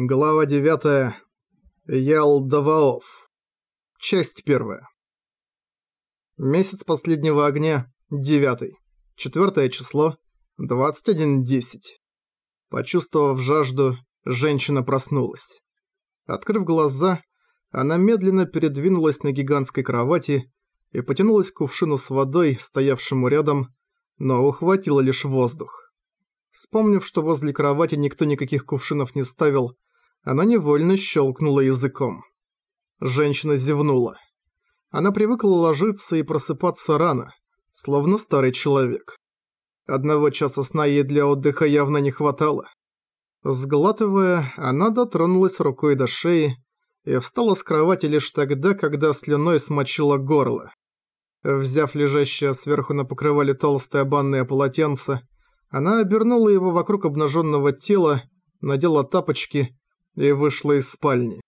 Глава 9. Ялдаваоф. Часть 1. Месяц последнего огня. 9. Четвертое число. 21.10. Почувствовав жажду, женщина проснулась. Открыв глаза, она медленно передвинулась на гигантской кровати и потянулась к кувшину с водой, стоявшему рядом, но ухватила лишь воздух. Вспомнив, что возле кровати никто никаких кувшинов не ставил, она невольно щелкнула языком. Женщина зевнула. Она привыкла ложиться и просыпаться рано, словно старый человек. Одного часа сна ей для отдыха явно не хватало. Сглатывая, она дотронулась рукой до шеи и встала с кровати лишь тогда, когда слюной смочила горло. Взяв лежащее сверху на покрывале толстое банное полотенце, она обернула его вокруг обнаженного тела, надела тапочки и вышла из спальни.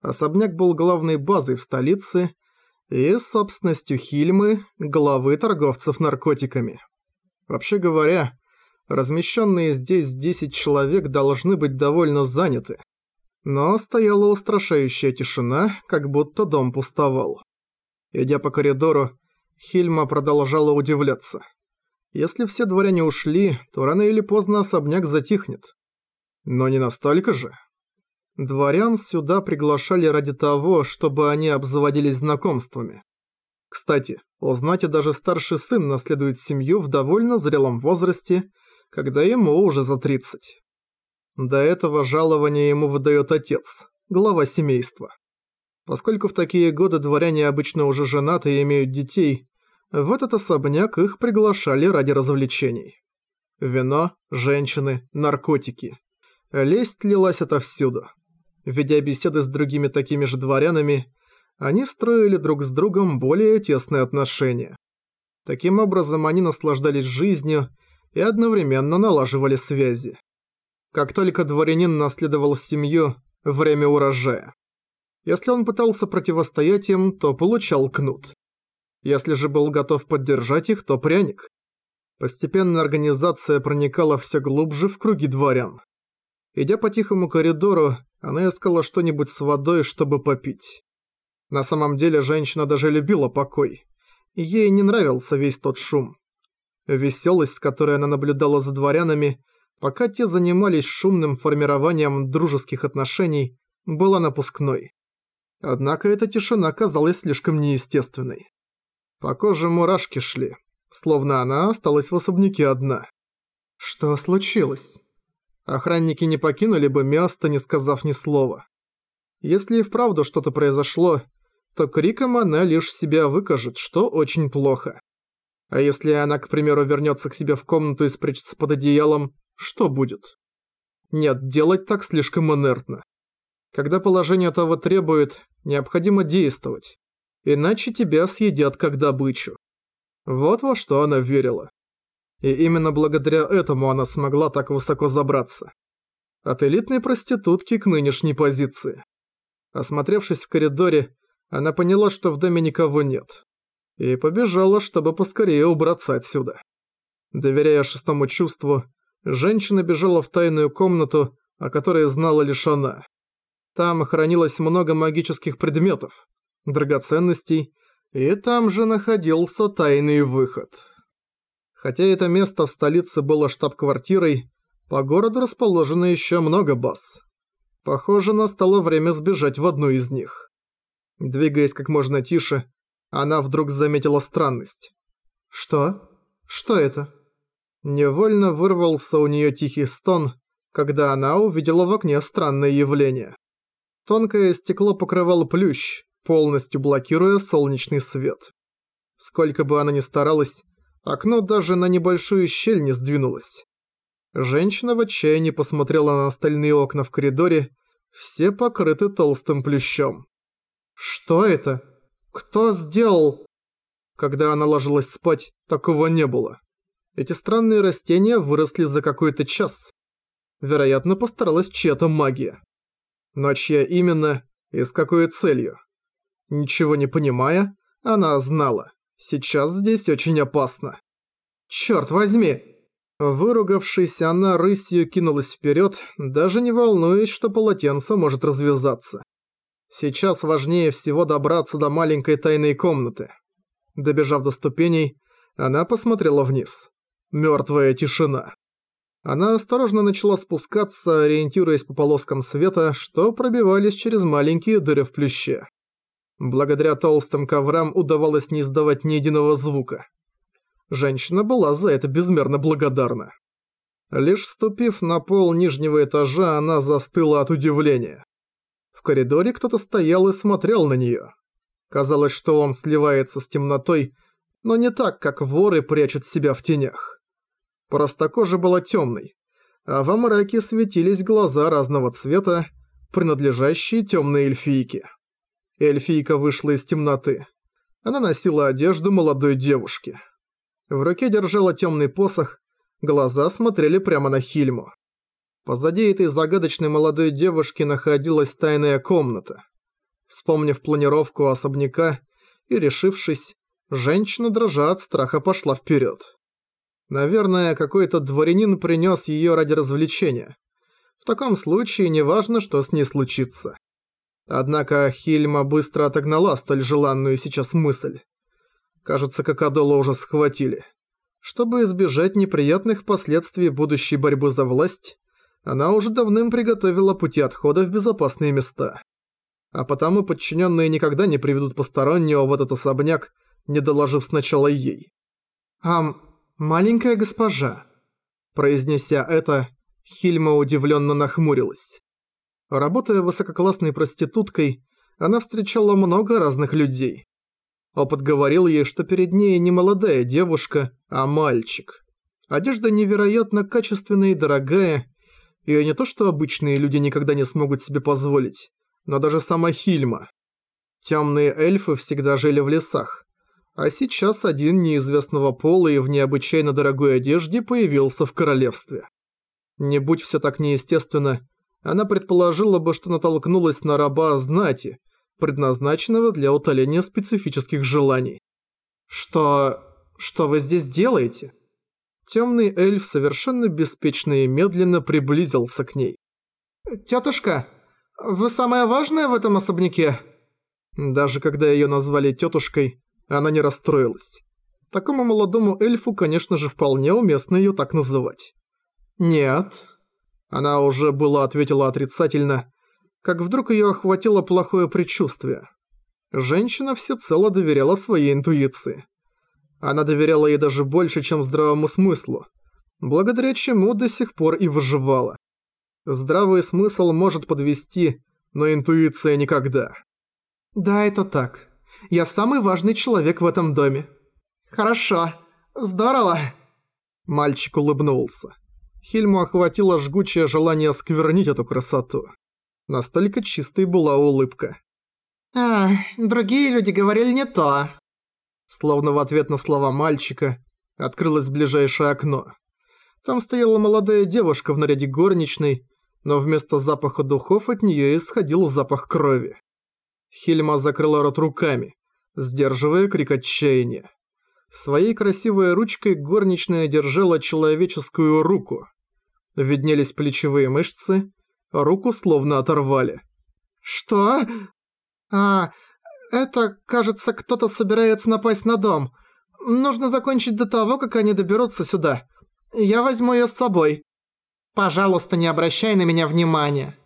Особняк был главной базой в столице и собственностью Хильмы, главы торговцев наркотиками. Вообще говоря, размещенные здесь 10 человек должны быть довольно заняты. Но стояла устрашающая тишина, как будто дом пустовал. Идя по коридору, Хильма продолжала удивляться. Если все дворяне ушли, то рано или поздно особняк затихнет. Но не настолько же. Дворян сюда приглашали ради того, чтобы они обзаводились знакомствами. Кстати, у знати даже старший сын наследует семью в довольно зрелом возрасте, когда ему уже за 30. До этого жалование ему выдает отец, глава семейства. Поскольку в такие годы дворяне обычно уже женаты и имеют детей, в этот особняк их приглашали ради развлечений. Вино, женщины, наркотики. Лесть лилась отовсюду. Ведя беседы с другими такими же дворянами, они строили друг с другом более тесные отношения. Таким образом, они наслаждались жизнью и одновременно налаживали связи. Как только дворянин наследовал семью, время урожая. Если он пытался противостоять им, то получал кнут. Если же был готов поддержать их, то пряник. Постепенно организация проникала все глубже в круги дворян. Идя по тихому коридору, она искала что-нибудь с водой, чтобы попить. На самом деле женщина даже любила покой. Ей не нравился весь тот шум. Веселость, с которой она наблюдала за дворянами, пока те занимались шумным формированием дружеских отношений, была напускной. Однако эта тишина казалась слишком неестественной. По коже мурашки шли, словно она осталась в особняке одна. Что случилось? Охранники не покинули бы место, не сказав ни слова. Если и вправду что-то произошло, то криком она лишь себя выкажет, что очень плохо. А если она, к примеру, вернется к себе в комнату и спрячется под одеялом, что будет? Нет, делать так слишком инертно. Когда положение того требует, необходимо действовать. Иначе тебя съедят как добычу. Вот во что она верила. И именно благодаря этому она смогла так высоко забраться. От элитной проститутки к нынешней позиции. Осмотревшись в коридоре, она поняла, что в доме никого нет. И побежала, чтобы поскорее убраться отсюда. Доверяя шестому чувству, женщина бежала в тайную комнату, о которой знала лишь она. Там хранилось много магических предметов, драгоценностей, и там же находился тайный выход. Хотя это место в столице было штаб-квартирой, по городу расположено еще много баз. Похоже, настало время сбежать в одну из них. Двигаясь как можно тише, она вдруг заметила странность. «Что? Что это?» Невольно вырвался у нее тихий стон, когда она увидела в окне странное явление. Тонкое стекло покрывало плющ, полностью блокируя солнечный свет. Сколько бы она ни старалась, Окно даже на небольшую щель не сдвинулось. Женщина в отчаянии посмотрела на остальные окна в коридоре, все покрыты толстым плющом. «Что это? Кто сделал?» Когда она ложилась спать, такого не было. Эти странные растения выросли за какой-то час. Вероятно, постаралась чья-то магия. Но чья именно и с какой целью? Ничего не понимая, она знала. Сейчас здесь очень опасно. Чёрт возьми! Выругавшись, она рысью кинулась вперед, даже не волнуясь, что полотенце может развязаться. Сейчас важнее всего добраться до маленькой тайной комнаты. Добежав до ступеней, она посмотрела вниз. Мёртвая тишина. Она осторожно начала спускаться, ориентируясь по полоскам света, что пробивались через маленькие дыры в плюще. Благодаря толстым коврам удавалось не издавать ни единого звука. Женщина была за это безмерно благодарна. Лишь ступив на пол нижнего этажа, она застыла от удивления. В коридоре кто-то стоял и смотрел на неё. Казалось, что он сливается с темнотой, но не так, как воры прячут себя в тенях. Просто кожа была темной, а во мраке светились глаза разного цвета, принадлежащие темной эльфийке. Эльфийка вышла из темноты. Она носила одежду молодой девушки. В руке держала темный посох, глаза смотрели прямо на Хильму. Позади этой загадочной молодой девушки находилась тайная комната. Вспомнив планировку особняка и решившись, женщина, дрожа от страха, пошла вперед. Наверное, какой-то дворянин принес ее ради развлечения. В таком случае неважно, что с ней случится. Однако Хильма быстро отогнала столь желанную сейчас мысль. Кажется, Кокодола уже схватили. Чтобы избежать неприятных последствий будущей борьбы за власть, она уже давным приготовила пути отхода в безопасные места. А потому подчиненные никогда не приведут постороннего в этот особняк, не доложив сначала ей. «Ам, маленькая госпожа», произнеся это, Хильма удивленно нахмурилась. Работая высококлассной проституткой, она встречала много разных людей. Опыт говорил ей, что перед ней не молодая девушка, а мальчик. Одежда невероятно качественная и дорогая, и не то что обычные люди никогда не смогут себе позволить, но даже сама Хильма. Темные эльфы всегда жили в лесах, а сейчас один неизвестного пола и в необычайно дорогой одежде появился в королевстве. Не будь все так неестественно, она предположила бы, что натолкнулась на раба знати, предназначенного для утоления специфических желаний. «Что... что вы здесь делаете?» Темный эльф совершенно беспечно и медленно приблизился к ней. «Тётушка, вы самая важная в этом особняке?» Даже когда её назвали тётушкой, она не расстроилась. Такому молодому эльфу, конечно же, вполне уместно её так называть. «Нет». Она уже была ответила отрицательно, как вдруг её охватило плохое предчувствие. Женщина всецело доверяла своей интуиции. Она доверяла ей даже больше, чем здравому смыслу, благодаря чему до сих пор и выживала. Здравый смысл может подвести, но интуиция никогда. «Да, это так. Я самый важный человек в этом доме». «Хорошо. Здорово». Мальчик улыбнулся. Хильму охватило жгучее желание осквернить эту красоту. Настолько чистой была улыбка. «А, другие люди говорили не то». Словно в ответ на слова мальчика, открылось ближайшее окно. Там стояла молодая девушка в наряде горничной, но вместо запаха духов от неё исходил запах крови. Хильма закрыла рот руками, сдерживая крик отчаяния. Своей красивой ручкой горничная держала человеческую руку. Виднелись плечевые мышцы, Руку словно оторвали. «Что? А, это, кажется, кто-то собирается напасть на дом. Нужно закончить до того, как они доберутся сюда. Я возьму её с собой. Пожалуйста, не обращай на меня внимания.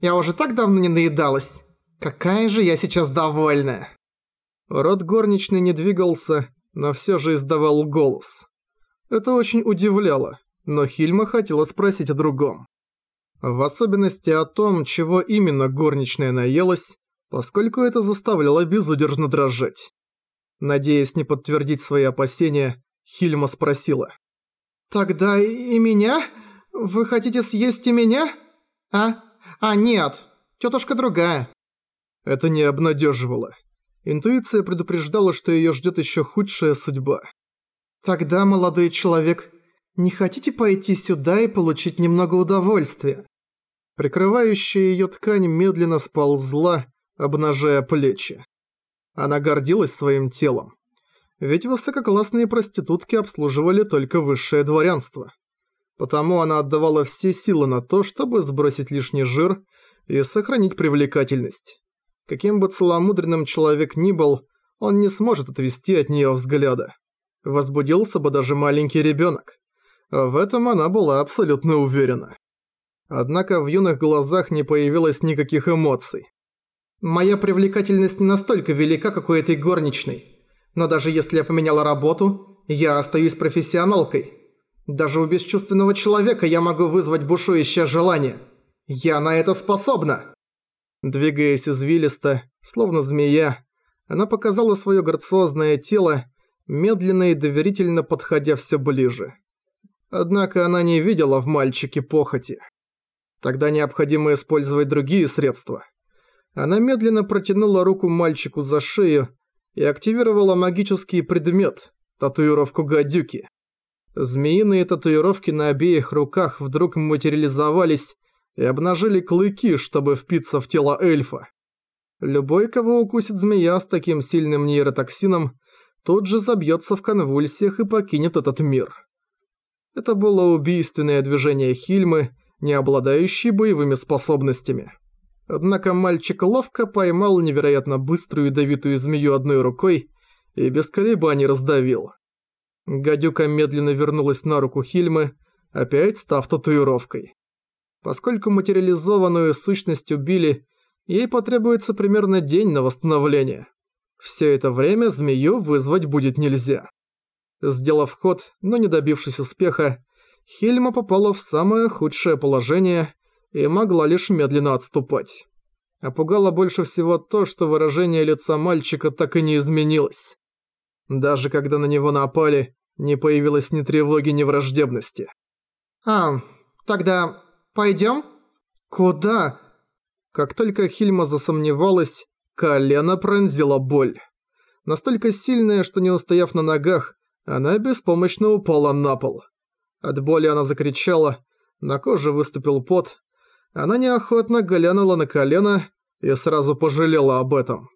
Я уже так давно не наедалась. Какая же я сейчас довольная». Рот горничной не двигался, но всё же издавал голос. Это очень удивляло, но Хильма хотела спросить о другом. В особенности о том, чего именно горничная наелась, поскольку это заставляло безудержно дрожать. Надеясь не подтвердить свои опасения, Хильма спросила. «Тогда и меня? Вы хотите съесть и меня? А? А нет, тетушка другая». Это не обнадеживало. Интуиция предупреждала, что ее ждет еще худшая судьба. «Тогда, молодой человек, не хотите пойти сюда и получить немного удовольствия?» Прикрывающая ее ткань медленно сползла, обнажая плечи. Она гордилась своим телом. Ведь высококлассные проститутки обслуживали только высшее дворянство. Потому она отдавала все силы на то, чтобы сбросить лишний жир и сохранить привлекательность. Каким бы целомудренным человек ни был, он не сможет отвести от нее взгляда. Возбудился бы даже маленький ребенок. В этом она была абсолютно уверена. Однако в юных глазах не появилось никаких эмоций. «Моя привлекательность не настолько велика, как у этой горничной. Но даже если я поменяла работу, я остаюсь профессионалкой. Даже у бесчувственного человека я могу вызвать бушующее желание. Я на это способна!» Двигаясь извилисто, словно змея, она показала свое грациозное тело, медленно и доверительно подходя все ближе. Однако она не видела в мальчике похоти. Тогда необходимо использовать другие средства. Она медленно протянула руку мальчику за шею и активировала магический предмет – татуировку гадюки. Змеиные татуировки на обеих руках вдруг материализовались и обнажили клыки, чтобы впиться в тело эльфа. Любой, кого укусит змея с таким сильным нейротоксином, тут же забьется в конвульсиях и покинет этот мир. Это было убийственное движение Хильмы, не обладающей боевыми способностями. Однако мальчик ловко поймал невероятно быструю ядовитую змею одной рукой и без колебаний раздавил. Гадюка медленно вернулась на руку Хильмы, опять став татуировкой. Поскольку материализованную сущность убили, ей потребуется примерно день на восстановление. Все это время змею вызвать будет нельзя. Сделав ход, но не добившись успеха, Хильма попала в самое худшее положение и могла лишь медленно отступать. Опугало больше всего то, что выражение лица мальчика так и не изменилось. Даже когда на него напали, не появилось ни тревоги, ни враждебности. «А, тогда пойдем?» «Куда?» Как только Хильма засомневалась, колено пронзила боль. Настолько сильная, что не устояв на ногах, она беспомощно упала на пол. От боли она закричала, на коже выступил пот. Она неохотно глянула на колено и сразу пожалела об этом.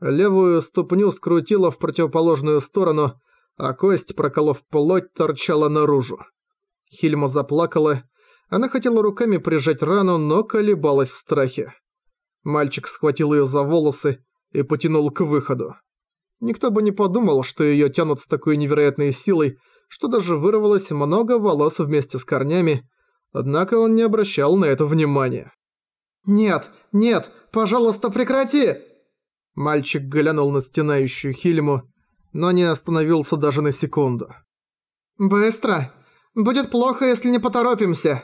Левую ступню скрутила в противоположную сторону, а кость, проколов плоть, торчала наружу. Хильма заплакала. Она хотела руками прижать рану, но колебалась в страхе. Мальчик схватил ее за волосы и потянул к выходу. Никто бы не подумал, что ее тянут с такой невероятной силой, что даже вырвалось много волос вместе с корнями, однако он не обращал на это внимания. «Нет, нет, пожалуйста, прекрати!» Мальчик глянул на стенающую Хильму, но не остановился даже на секунду. «Быстро! Будет плохо, если не поторопимся!»